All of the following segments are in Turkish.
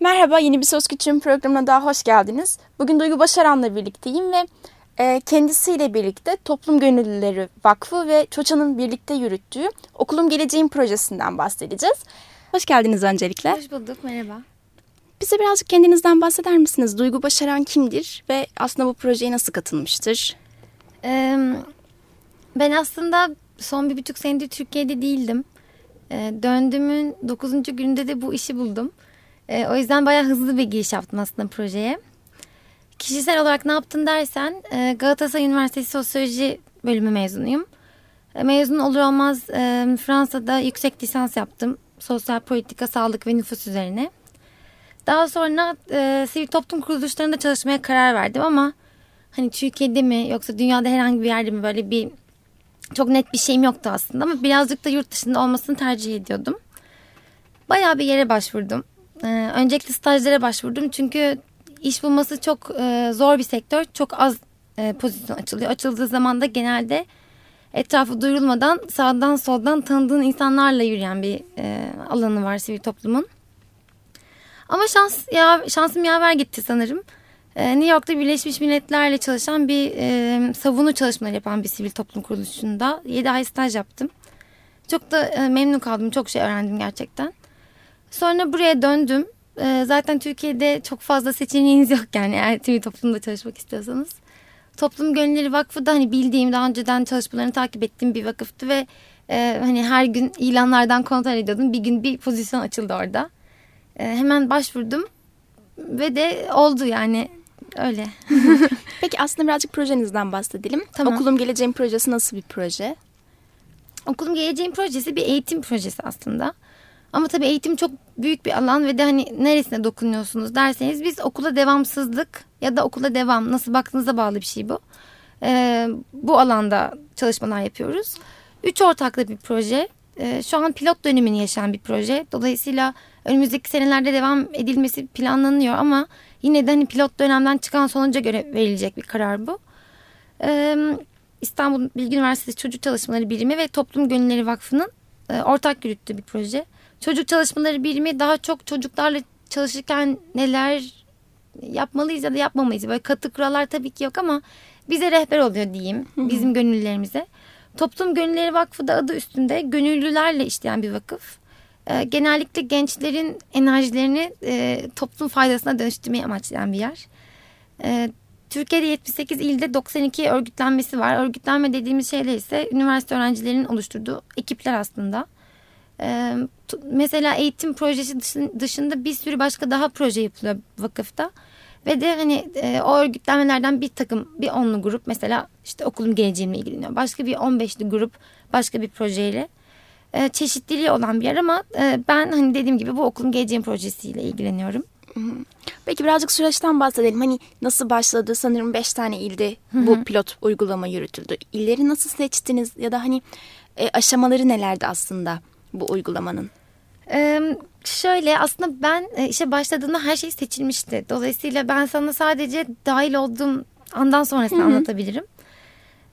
Merhaba, yeni bir Söz Küçüğün programına daha hoş geldiniz. Bugün Duygu Başaran'la birlikteyim ve e, kendisiyle birlikte Toplum Gönüllüleri Vakfı ve ÇOÇA'nın birlikte yürüttüğü Okulum Geleceğim projesinden bahsedeceğiz. Hoş geldiniz öncelikle. Hoş bulduk, merhaba. Bize birazcık kendinizden bahseder misiniz? Duygu Başaran kimdir ve aslında bu projeye nasıl katılmıştır? Ee, ben aslında son bir buçuk senedir Türkiye'de değildim. Ee, döndüğümün dokuzuncu gününde de bu işi buldum. Ee, o yüzden bayağı hızlı bir giriş yaptım aslında projeye. Kişisel olarak ne yaptın dersen e, Galatasaray Üniversitesi Sosyoloji bölümü mezunuyum. E, mezun olur olmaz e, Fransa'da yüksek lisans yaptım. Sosyal politika, sağlık ve nüfus üzerine. Daha sonra e, sivil toplum kuruluşlarında çalışmaya karar verdim ama hani Türkiye'de mi yoksa dünyada herhangi bir yerde mi böyle bir çok net bir şeyim yoktu aslında ama birazcık da yurt dışında olmasını tercih ediyordum. Bayağı bir yere başvurdum. Ee, öncelikle stajlara başvurdum çünkü iş bulması çok e, zor bir sektör. Çok az e, pozisyon açılıyor. Açıldığı zaman da genelde etrafı duyurulmadan sağdan soldan tanıdığın insanlarla yürüyen bir e, alanı var sivil toplumun. Ama şans ya şansım yaver gitti sanırım. New York'ta Birleşmiş Milletler'le çalışan bir e, savunu çalışmaları yapan bir sivil toplum kuruluşunda 7 ay staj yaptım. Çok da e, memnun kaldım. Çok şey öğrendim gerçekten. Sonra buraya döndüm. E, zaten Türkiye'de çok fazla seçeneğiniz yok yani eğer sivil toplumda çalışmak istiyorsanız. Toplum Gönülleri Vakfı da hani bildiğim daha önceden çalışmalarını takip ettiğim bir vakıftı ve e, hani her gün ilanlardan kontrol ediyordum. Bir gün bir pozisyon açıldı orada. E, hemen başvurdum ve de oldu yani öyle. Peki aslında birazcık projenizden bahsedelim. Tamam. Okulum Geleceğim projesi nasıl bir proje? Okulum Geleceğim projesi bir eğitim projesi aslında. Ama tabii eğitim çok büyük bir alan ve de hani neresine dokunuyorsunuz derseniz biz okula devamsızlık ya da okula devam nasıl baktığınıza bağlı bir şey bu. Ee, bu alanda çalışmalar yapıyoruz. Üç ortaklı bir proje. Ee, şu an pilot dönemini yaşayan bir proje. Dolayısıyla önümüzdeki senelerde devam edilmesi planlanıyor ama yine de hani pilot dönemden çıkan sonuca göre verilecek bir karar bu. Ee, İstanbul Bilgi Üniversitesi Çocuk Çalışmaları Birimi ve Toplum Gönülleri Vakfı'nın e, ortak yürüttüğü bir proje. Çocuk Çalışmaları Birimi daha çok çocuklarla çalışırken neler yapmalıyız ya da yapmamalıyız. Böyle katı kurallar tabii ki yok ama bize rehber oluyor diyeyim bizim gönüllülerimize. Toplum Gönülleri Vakfı da adı üstünde gönüllülerle işleyen bir vakıf. Ee, genellikle gençlerin enerjilerini e, toplum faydasına dönüştürmeyi amaçlayan bir yer. Ee, Türkiye'de 78 ilde 92 örgütlenmesi var. Örgütlenme dediğimiz şeyler ise üniversite öğrencilerinin oluşturduğu ekipler aslında. Ee, mesela eğitim projesi dışında bir sürü başka daha proje yapılıyor vakıfta. Ve de hani e, o örgütlenmelerden bir takım bir onlu grup mesela işte okulum geleceğimle ilgileniyor. Başka bir 15'li grup başka bir projeyle. E, çeşitliliği olan bir yer ama e, ben hani dediğim gibi bu okulun geleceğim projesiyle ilgileniyorum. Peki birazcık süreçten bahsedelim. Hani nasıl başladı? Sanırım beş tane ilde bu pilot uygulama yürütüldü. İlleri nasıl seçtiniz ya da hani e, aşamaları nelerdi aslında bu uygulamanın? Ee, şöyle aslında ben e, işe başladığımda her şey seçilmişti. Dolayısıyla ben sana sadece dahil olduğum andan sonrasını anlatabilirim.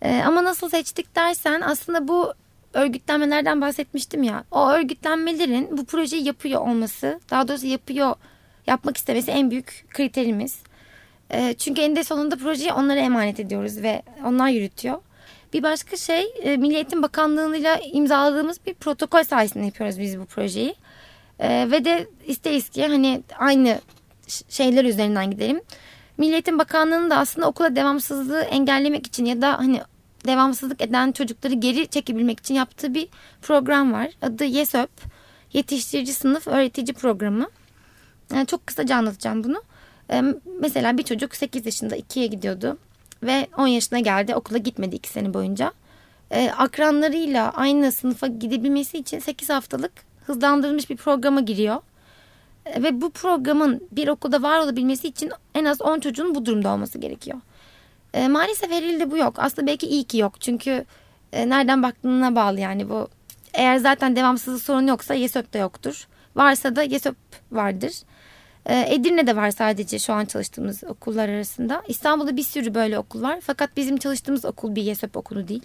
Ee, ama nasıl seçtik dersen aslında bu örgütlenmelerden bahsetmiştim ya. O örgütlenmelerin bu projeyi yapıyor olması, daha doğrusu yapıyor, yapmak istemesi en büyük kriterimiz. Çünkü eninde sonunda projeyi onlara emanet ediyoruz ve onlar yürütüyor. Bir başka şey e, Milli Eğitim Bakanlığı'yla imzaladığımız bir protokol sayesinde yapıyoruz biz bu projeyi. Ee, ve de isteyiz ki hani aynı şeyler üzerinden gidelim. Milli Eğitim Bakanlığı'nın da aslında okula devamsızlığı engellemek için ya da hani devamsızlık eden çocukları geri çekebilmek için yaptığı bir program var. Adı YESÖP. Yetiştirici Sınıf Öğretici Programı. Yani çok kısaca anlatacağım bunu. Ee, mesela bir çocuk 8 yaşında 2'ye gidiyordu ve 10 yaşına geldi okula gitmedi 2 sene boyunca. Ee, akranlarıyla aynı sınıfa gidebilmesi için 8 haftalık hızlandırılmış bir programa giriyor. Ee, ve bu programın bir okulda var olabilmesi için en az 10 çocuğun bu durumda olması gerekiyor. E, maalesef her ilde bu yok. Aslında belki iyi ki yok. Çünkü e, nereden baktığına bağlı yani bu. Eğer zaten devamsızlık sorunu yoksa YESÖP de yoktur. Varsa da YESÖP vardır. E, Edirne'de var sadece şu an çalıştığımız okullar arasında. İstanbul'da bir sürü böyle okul var. Fakat bizim çalıştığımız okul bir YESÖP okulu değil.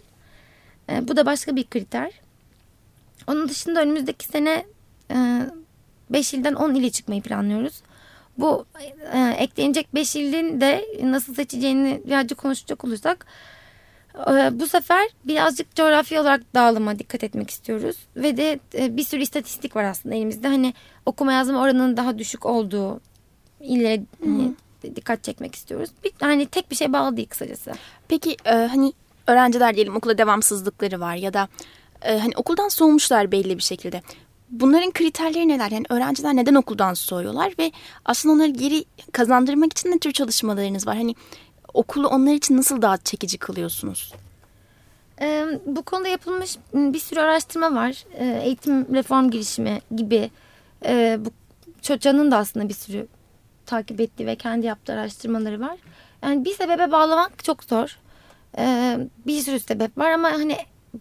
E, bu da başka bir kriter. Onun dışında önümüzdeki sene 5 ilden 10 ile çıkmayı planlıyoruz. Bu e, eklenecek 5 ilin de nasıl seçeceğini birazcık konuşacak olursak e, bu sefer birazcık coğrafi olarak dağılıma dikkat etmek istiyoruz. Ve de e, bir sürü istatistik var aslında elimizde. Hani okuma yazma oranının daha düşük olduğu illere hani, dikkat çekmek istiyoruz. Bir, hani tek bir şey bağlı değil kısacası. Peki e, hani öğrenciler diyelim okula devamsızlıkları var ya da e, hani okuldan soğumuşlar belli bir şekilde. Bunların kriterleri neler? Yani öğrenciler neden okuldan soğuyorlar ve aslında onları geri kazandırmak için ne tür çalışmalarınız var? Hani okulu onlar için nasıl daha çekici kılıyorsunuz? Ee, bu konuda yapılmış bir sürü araştırma var. Ee, eğitim reform girişimi gibi. Ee, bu Çoça'nın da aslında bir sürü takip ettiği ve kendi yaptığı araştırmaları var. Yani bir sebebe bağlamak çok zor. Ee, bir sürü sebep var ama hani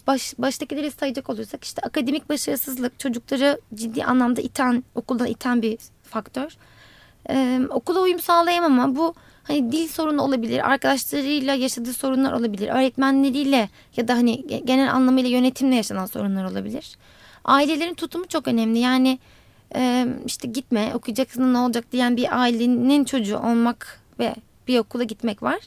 baş, baştakileri sayacak olursak işte akademik başarısızlık çocukları ciddi anlamda iten, okuldan iten bir faktör. Ee, okula uyum sağlayamama bu hani dil sorunu olabilir, arkadaşlarıyla yaşadığı sorunlar olabilir, öğretmenleriyle ya da hani genel anlamıyla yönetimle yaşanan sorunlar olabilir. Ailelerin tutumu çok önemli. Yani e, işte gitme okuyacaksın ne olacak diyen bir ailenin çocuğu olmak ve bir okula gitmek var.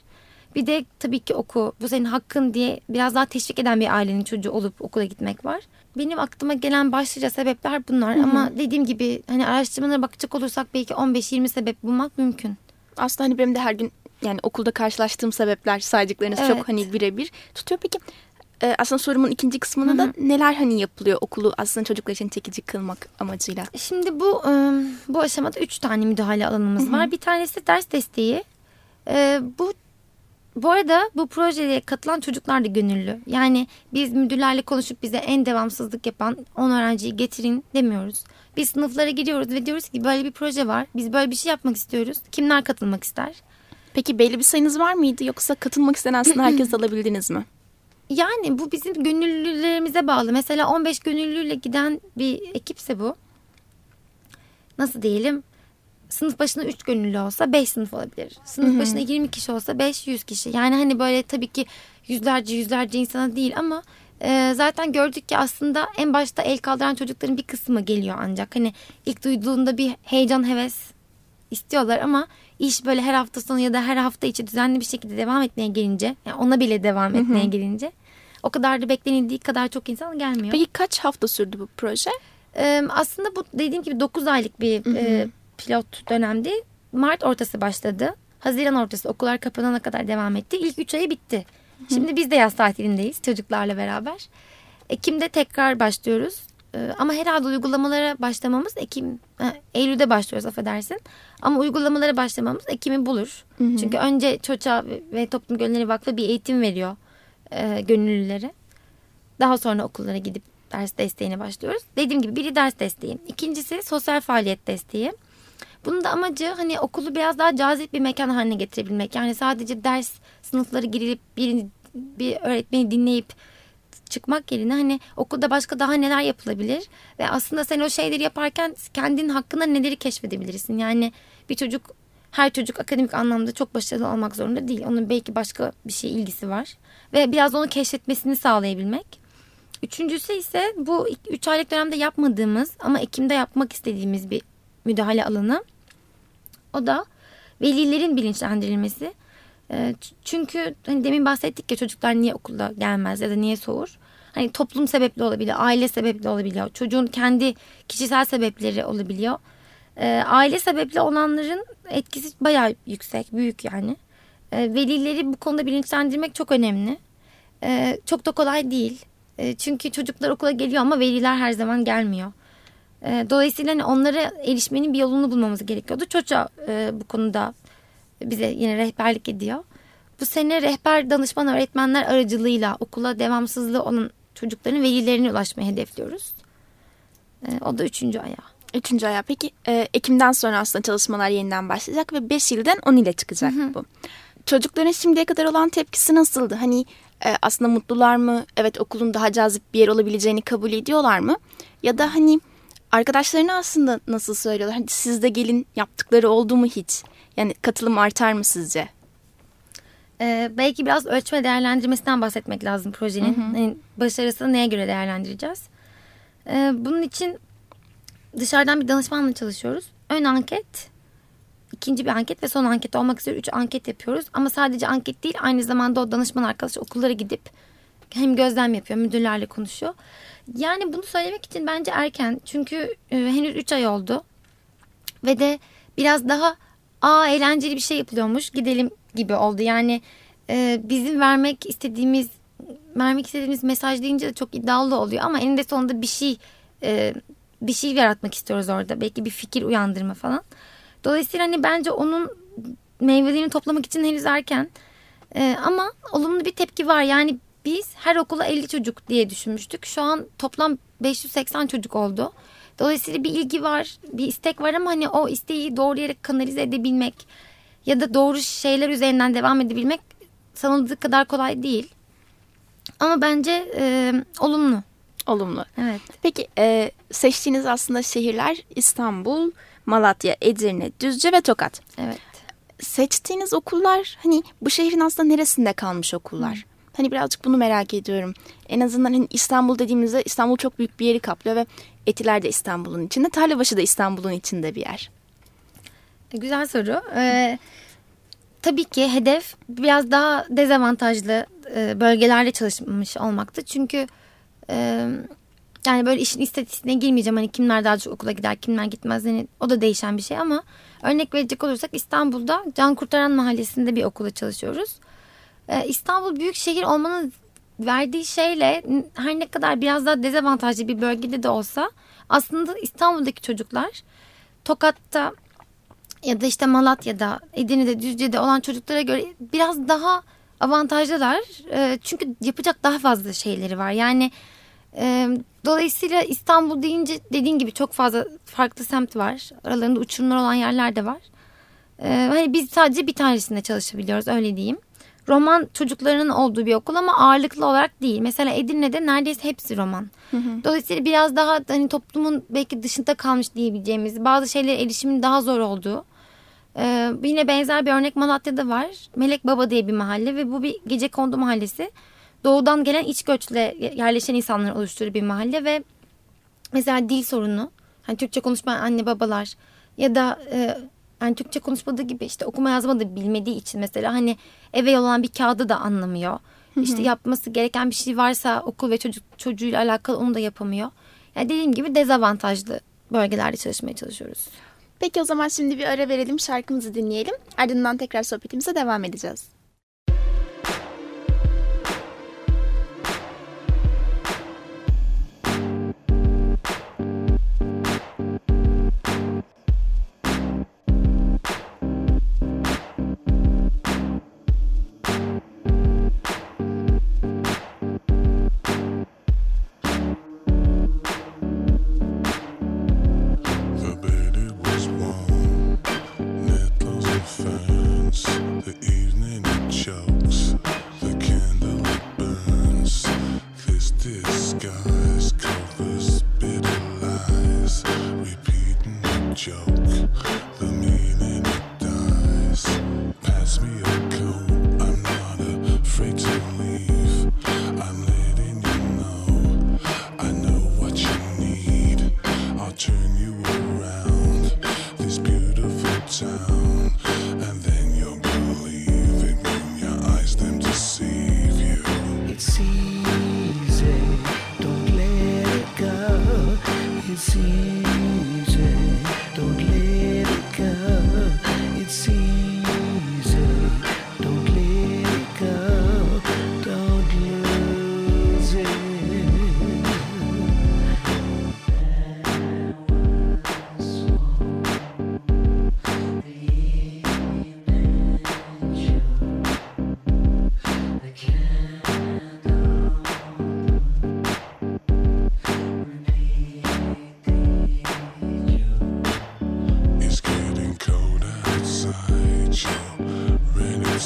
Bir de tabii ki oku bu senin hakkın diye biraz daha teşvik eden bir ailenin çocuğu olup okula gitmek var. Benim aklıma gelen başlıca sebepler bunlar Hı-hı. ama dediğim gibi hani araştırmalara bakacak olursak belki 15-20 sebep bulmak mümkün. Aslında hani benim de her gün yani okulda karşılaştığım sebepler saydıklarınız evet. çok hani birebir tutuyor. Peki e, aslında sorumun ikinci kısmında da neler hani yapılıyor okulu aslında çocuklar için çekici kılmak amacıyla? Şimdi bu bu aşamada üç tane müdahale alanımız Hı-hı. var. Bir tanesi ders desteği. Bu bu arada bu projeye katılan çocuklar da gönüllü. Yani biz müdürlerle konuşup bize en devamsızlık yapan 10 öğrenciyi getirin demiyoruz. Biz sınıflara giriyoruz ve diyoruz ki böyle bir proje var. Biz böyle bir şey yapmak istiyoruz. Kimler katılmak ister? Peki belli bir sayınız var mıydı yoksa katılmak isteyen aslında herkes alabildiniz mi? Yani bu bizim gönüllülerimize bağlı. Mesela 15 gönüllüyle giden bir ekipse bu. Nasıl diyelim? sınıf başına 3 gönüllü olsa 5 sınıf olabilir. Sınıf başına 20 kişi olsa 500 kişi. Yani hani böyle tabii ki yüzlerce yüzlerce insana değil ama e, zaten gördük ki aslında en başta el kaldıran çocukların bir kısmı geliyor ancak. Hani ilk duyduğunda bir heyecan heves istiyorlar ama iş böyle her hafta sonu ya da her hafta içi düzenli bir şekilde devam etmeye gelince yani ona bile devam etmeye gelince o kadar da beklenildiği kadar çok insan gelmiyor. Peki kaç hafta sürdü bu proje? Ee, aslında bu dediğim gibi 9 aylık bir e, pilot dönemdi. Mart ortası başladı. Haziran ortası okullar kapanana kadar devam etti. İlk üç ayı bitti. Şimdi biz de yaz tatilindeyiz çocuklarla beraber. Ekim'de tekrar başlıyoruz. Ee, ama herhalde uygulamalara başlamamız Ekim, Eylül'de başlıyoruz affedersin. Ama uygulamalara başlamamız Ekim'i bulur. Hı hı. Çünkü önce Çoça ve Toplum Gönülleri Vakfı bir eğitim veriyor e, gönüllülere. Daha sonra okullara gidip ders desteğine başlıyoruz. Dediğim gibi biri ders desteği. İkincisi sosyal faaliyet desteği. Bunun da amacı hani okulu biraz daha cazip bir mekan haline getirebilmek. Yani sadece ders sınıfları girilip bir, bir öğretmeni dinleyip çıkmak yerine hani okulda başka daha neler yapılabilir ve aslında sen o şeyleri yaparken kendin hakkında neleri keşfedebilirsin. Yani bir çocuk her çocuk akademik anlamda çok başarılı olmak zorunda değil. Onun belki başka bir şey ilgisi var ve biraz onu keşfetmesini sağlayabilmek. Üçüncüsü ise bu üç aylık dönemde yapmadığımız ama Ekim'de yapmak istediğimiz bir müdahale alanı. O da velilerin bilinçlendirilmesi. Ee, çünkü hani demin bahsettik ya çocuklar niye okulda gelmez ya da niye soğur. Hani toplum sebepli olabiliyor, aile sebepli olabiliyor, çocuğun kendi kişisel sebepleri olabiliyor. Ee, aile sebepli olanların etkisi bayağı yüksek, büyük yani. Ee, velileri bu konuda bilinçlendirmek çok önemli. çok da kolay değil. çünkü çocuklar okula geliyor ama veliler her zaman gelmiyor. E, dolayısıyla hani onlara erişmenin bir yolunu bulmamız gerekiyordu. Çocuğa e, bu konuda bize yine rehberlik ediyor. Bu sene rehber danışman öğretmenler aracılığıyla okula devamsızlığı olan çocukların velilerine ulaşmayı hedefliyoruz. E, o da üçüncü ayağı. Üçüncü ayağı. Peki e, Ekim'den sonra aslında çalışmalar yeniden başlayacak ve 5 ilden 10 ile çıkacak hı hı. bu. Çocukların şimdiye kadar olan tepkisi nasıldı? Hani e, aslında mutlular mı? Evet okulun daha cazip bir yer olabileceğini kabul ediyorlar mı? Ya da hani Arkadaşlarına aslında nasıl söylüyorlar? Hadi siz de gelin yaptıkları oldu mu hiç? Yani katılım artar mı sizce? Ee, belki biraz ölçme değerlendirmesinden bahsetmek lazım projenin. Hı hı. Yani başarısını neye göre değerlendireceğiz? Ee, bunun için dışarıdan bir danışmanla çalışıyoruz. Ön anket ikinci bir anket ve son anket olmak üzere üç anket yapıyoruz. Ama sadece anket değil aynı zamanda o danışman arkadaş okullara gidip hem gözlem yapıyor müdürlerle konuşuyor. Yani bunu söylemek için bence erken çünkü e, henüz 3 ay oldu ve de biraz daha aa eğlenceli bir şey yapılıyormuş gidelim gibi oldu. Yani e, bizim vermek istediğimiz vermek istediğimiz mesaj deyince de çok iddialı oluyor ama eninde sonunda bir şey e, bir şey yaratmak istiyoruz orada. Belki bir fikir uyandırma falan. Dolayısıyla hani bence onun meyvelerini toplamak için henüz erken. E, ama olumlu bir tepki var. Yani biz her okula 50 çocuk diye düşünmüştük. Şu an toplam 580 çocuk oldu. Dolayısıyla bir ilgi var, bir istek var ama hani o isteği doğru yere kanalize edebilmek ya da doğru şeyler üzerinden devam edebilmek sanıldığı kadar kolay değil. Ama bence e, olumlu. Olumlu. Evet. Peki e, seçtiğiniz aslında şehirler İstanbul, Malatya, Edirne, Düzce ve Tokat. Evet. Seçtiğiniz okullar hani bu şehrin aslında neresinde kalmış okullar? Hani birazcık bunu merak ediyorum. En azından hani İstanbul dediğimizde İstanbul çok büyük bir yeri kaplıyor ve Etiler de İstanbul'un içinde, Tarlabaşı da İstanbul'un içinde bir yer. E, güzel soru. Ee, tabii ki hedef biraz daha dezavantajlı e, bölgelerde çalışmış olmaktı. Çünkü e, yani böyle işin istatistiğine girmeyeceğim. Hani kimler daha çok okula gider, kimler gitmez. Yani o da değişen bir şey ama örnek verecek olursak İstanbul'da Can Kurtaran Mahallesi'nde bir okula çalışıyoruz. Ee, İstanbul büyük şehir olmanın verdiği şeyle her ne kadar biraz daha dezavantajlı bir bölgede de olsa aslında İstanbul'daki çocuklar Tokat'ta ya da işte Malatya'da, Edirne'de, Düzce'de olan çocuklara göre biraz daha avantajlılar. E, çünkü yapacak daha fazla şeyleri var. Yani e, dolayısıyla İstanbul deyince dediğin gibi çok fazla farklı semt var. Aralarında uçurumlar olan yerler de var. E, hani biz sadece bir tanesinde çalışabiliyoruz öyle diyeyim roman çocuklarının olduğu bir okul ama ağırlıklı olarak değil. Mesela Edirne'de neredeyse hepsi roman. Hı hı. Dolayısıyla biraz daha hani toplumun belki dışında kalmış diyebileceğimiz bazı şeylere erişimin daha zor olduğu. Ee, yine benzer bir örnek Malatya'da var. Melek Baba diye bir mahalle ve bu bir gece kondu mahallesi. Doğudan gelen iç göçle yerleşen insanlar oluşturduğu bir mahalle ve mesela dil sorunu. Hani Türkçe konuşmayan anne babalar ya da e, yani Türkçe konuşmadığı gibi işte okuma yazma da bilmediği için mesela hani eve yollanan bir kağıdı da anlamıyor. İşte yapması gereken bir şey varsa okul ve çocuk çocuğuyla alakalı onu da yapamıyor. Yani dediğim gibi dezavantajlı bölgelerde çalışmaya çalışıyoruz. Peki o zaman şimdi bir ara verelim şarkımızı dinleyelim. Ardından tekrar sohbetimize devam edeceğiz.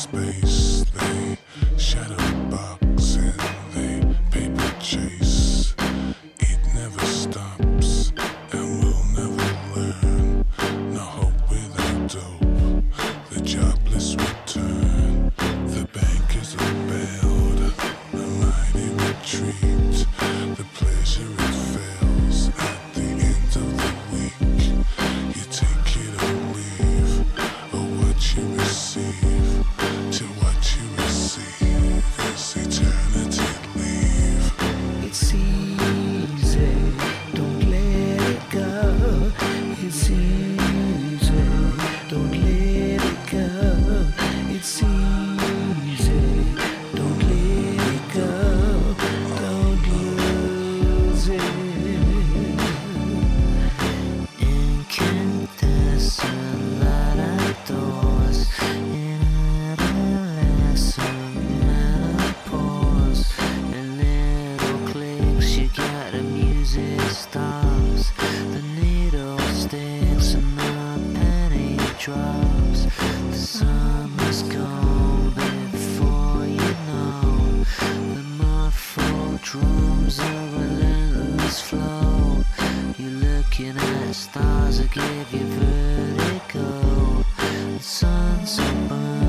space. stars will give you vertigo. The sun's so bright.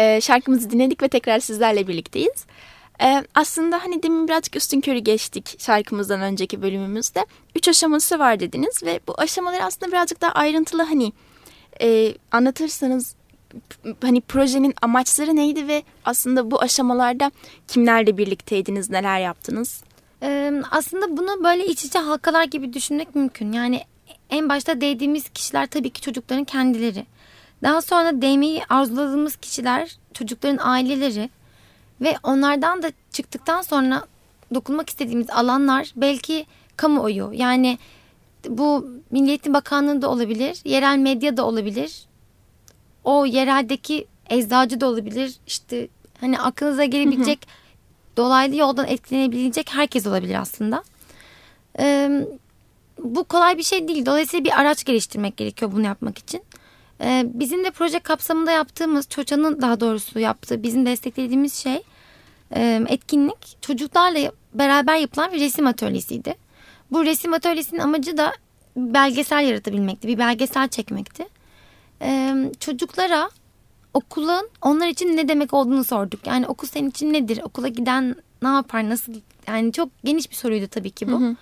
E, şarkımızı dinledik ve tekrar sizlerle birlikteyiz. E, aslında hani demin birazcık üstün körü geçtik şarkımızdan önceki bölümümüzde. Üç aşaması var dediniz ve bu aşamaları aslında birazcık daha ayrıntılı hani e, anlatırsanız hani projenin amaçları neydi ve aslında bu aşamalarda kimlerle birlikteydiniz, neler yaptınız? Ee, aslında bunu böyle iç içe halkalar gibi düşünmek mümkün. Yani en başta değdiğimiz kişiler tabii ki çocukların kendileri. Daha sonra değmeyi arzuladığımız kişiler çocukların aileleri ve onlardan da çıktıktan sonra dokunmak istediğimiz alanlar belki kamuoyu. Yani bu Milliyetin Bakanlığı da olabilir, yerel medya da olabilir. O yereldeki eczacı da olabilir. İşte hani aklınıza gelebilecek hı hı. dolaylı yoldan etkilenebilecek herkes olabilir aslında. Ee, bu kolay bir şey değil. Dolayısıyla bir araç geliştirmek gerekiyor bunu yapmak için. Ee, bizim de proje kapsamında yaptığımız, Çoça'nın daha doğrusu yaptığı, bizim desteklediğimiz şey e, etkinlik çocuklarla beraber yapılan bir resim atölyesiydi. Bu resim atölyesinin amacı da belgesel yaratabilmekti, bir belgesel çekmekti. Ee, çocuklara okulun onlar için ne demek olduğunu sorduk. Yani okul senin için nedir? Okula giden ne yapar? Nasıl? Yani çok geniş bir soruydu tabii ki bu. Hı hı.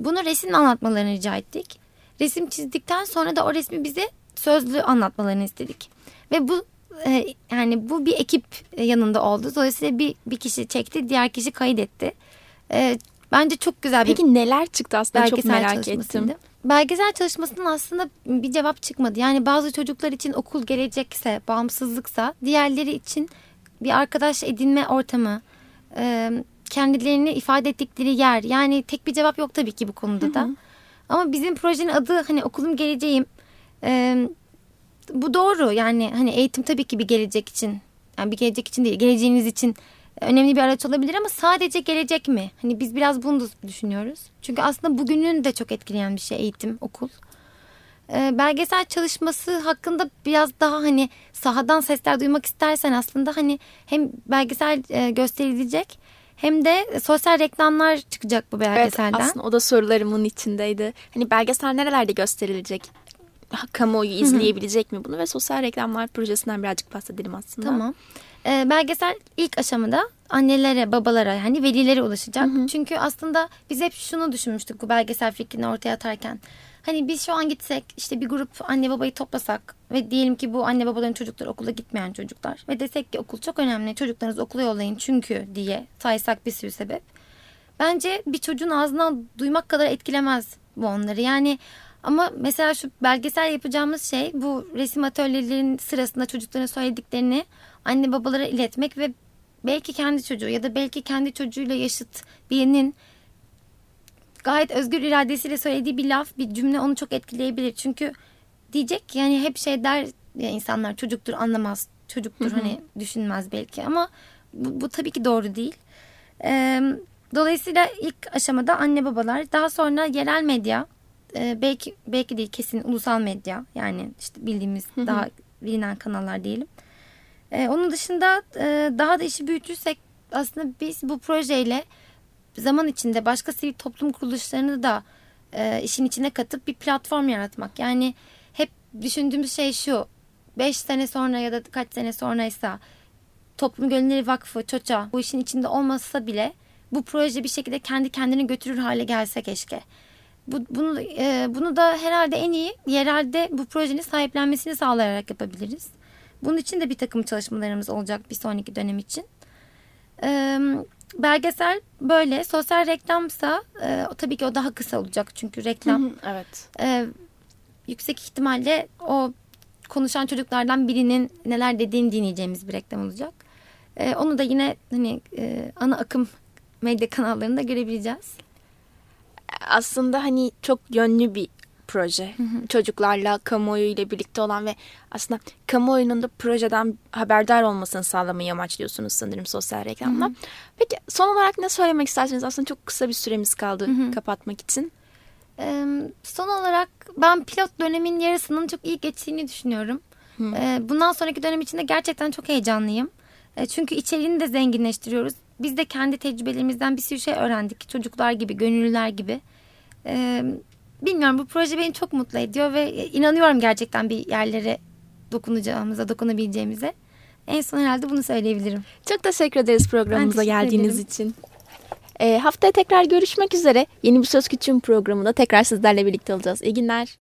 Bunu resim anlatmalarını rica ettik. Resim çizdikten sonra da o resmi bize sözlü anlatmalarını istedik. Ve bu e, yani bu bir ekip yanında oldu. Dolayısıyla bir, bir kişi çekti, diğer kişi kaydetti. E, bence çok güzel bir Peki neler çıktı aslında çok merak ettim. Belgesel çalışmasının aslında bir cevap çıkmadı. Yani bazı çocuklar için okul gelecekse, bağımsızlıksa, diğerleri için bir arkadaş edinme ortamı, e, kendilerini ifade ettikleri yer. Yani tek bir cevap yok tabii ki bu konuda da. Hı hı. Ama bizim projenin adı hani okulum geleceğim. Ee, bu doğru yani hani eğitim tabii ki bir gelecek için. Yani bir gelecek için değil geleceğiniz için önemli bir araç olabilir ama sadece gelecek mi? Hani biz biraz bunu da düşünüyoruz. Çünkü aslında bugünün de çok etkileyen bir şey eğitim, okul. Ee, belgesel çalışması hakkında biraz daha hani sahadan sesler duymak istersen aslında hani hem belgesel e, gösterilecek hem de sosyal reklamlar çıkacak bu belgeselden. Evet aslında o da sorularımın içindeydi. Hani belgesel nerelerde gösterilecek? Kamuoyu izleyebilecek mi bunu ve sosyal reklamlar projesinden birazcık bahsedelim aslında. Tamam. Ee, belgesel ilk aşamada annelere, babalara yani velilere ulaşacak. Hı hı. Çünkü aslında biz hep şunu düşünmüştük bu belgesel fikrini ortaya atarken. Hani biz şu an gitsek işte bir grup anne babayı toplasak ve diyelim ki bu anne babaların çocukları okula gitmeyen çocuklar ve desek ki okul çok önemli çocuklarınızı okula yollayın çünkü diye saysak bir sürü sebep. Bence bir çocuğun ağzından duymak kadar etkilemez bu onları. Yani ama mesela şu belgesel yapacağımız şey bu resim atölyelerinin sırasında çocukların söylediklerini anne babalara iletmek ve belki kendi çocuğu ya da belki kendi çocuğuyla yaşıt birinin gayet özgür iradesiyle söylediği bir laf, bir cümle onu çok etkileyebilir. Çünkü diyecek yani hep şey der ya insanlar çocuktur anlamaz, çocuktur hani düşünmez belki ama bu, bu tabii ki doğru değil. Ee, dolayısıyla ilk aşamada anne babalar, daha sonra yerel medya, e, belki belki değil kesin ulusal medya yani işte bildiğimiz daha bilinen kanallar diyelim. Ee, onun dışında e, daha da işi büyütürsek aslında biz bu projeyle zaman içinde başka sivil toplum kuruluşlarını da e, işin içine katıp bir platform yaratmak. Yani hep düşündüğümüz şey şu. 5 sene sonra ya da kaç sene sonraysa Toplum Gönülleri Vakfı, ÇOÇA bu işin içinde olmasa bile bu proje bir şekilde kendi kendini götürür hale gelse keşke. Bu, bunu, e, bunu da herhalde en iyi yerelde bu projenin sahiplenmesini sağlayarak yapabiliriz. Bunun için de bir takım çalışmalarımız olacak bir sonraki dönem için. Ee, belgesel böyle. Sosyal reklamsa e, tabii ki o daha kısa olacak. Çünkü reklam evet. E, yüksek ihtimalle o konuşan çocuklardan birinin neler dediğini dinleyeceğimiz bir reklam olacak. E, onu da yine hani e, ana akım medya kanallarında görebileceğiz. Aslında hani çok yönlü bir proje. Hı hı. Çocuklarla, kamuoyu ile birlikte olan ve aslında kamuoyunun da projeden haberdar olmasını sağlamayı amaçlıyorsunuz sanırım sosyal reklamla. Hı hı. Peki son olarak ne söylemek istersiniz? Aslında çok kısa bir süremiz kaldı hı hı. kapatmak için. Ee, son olarak ben pilot dönemin yarısının çok iyi geçtiğini düşünüyorum. Hı. Ee, bundan sonraki dönem için de gerçekten çok heyecanlıyım. Ee, çünkü içeriğini de zenginleştiriyoruz. Biz de kendi tecrübelerimizden bir sürü şey öğrendik. Çocuklar gibi, gönüllüler gibi. Ee, bilmiyorum bu proje beni çok mutlu ediyor ve inanıyorum gerçekten bir yerlere dokunacağımıza, dokunabileceğimize. En son herhalde bunu söyleyebilirim. Çok teşekkür ederiz programımıza teşekkür geldiğiniz ederim. için. E, haftaya tekrar görüşmek üzere. Yeni bir Söz Küçüğün programında tekrar sizlerle birlikte olacağız. İyi günler.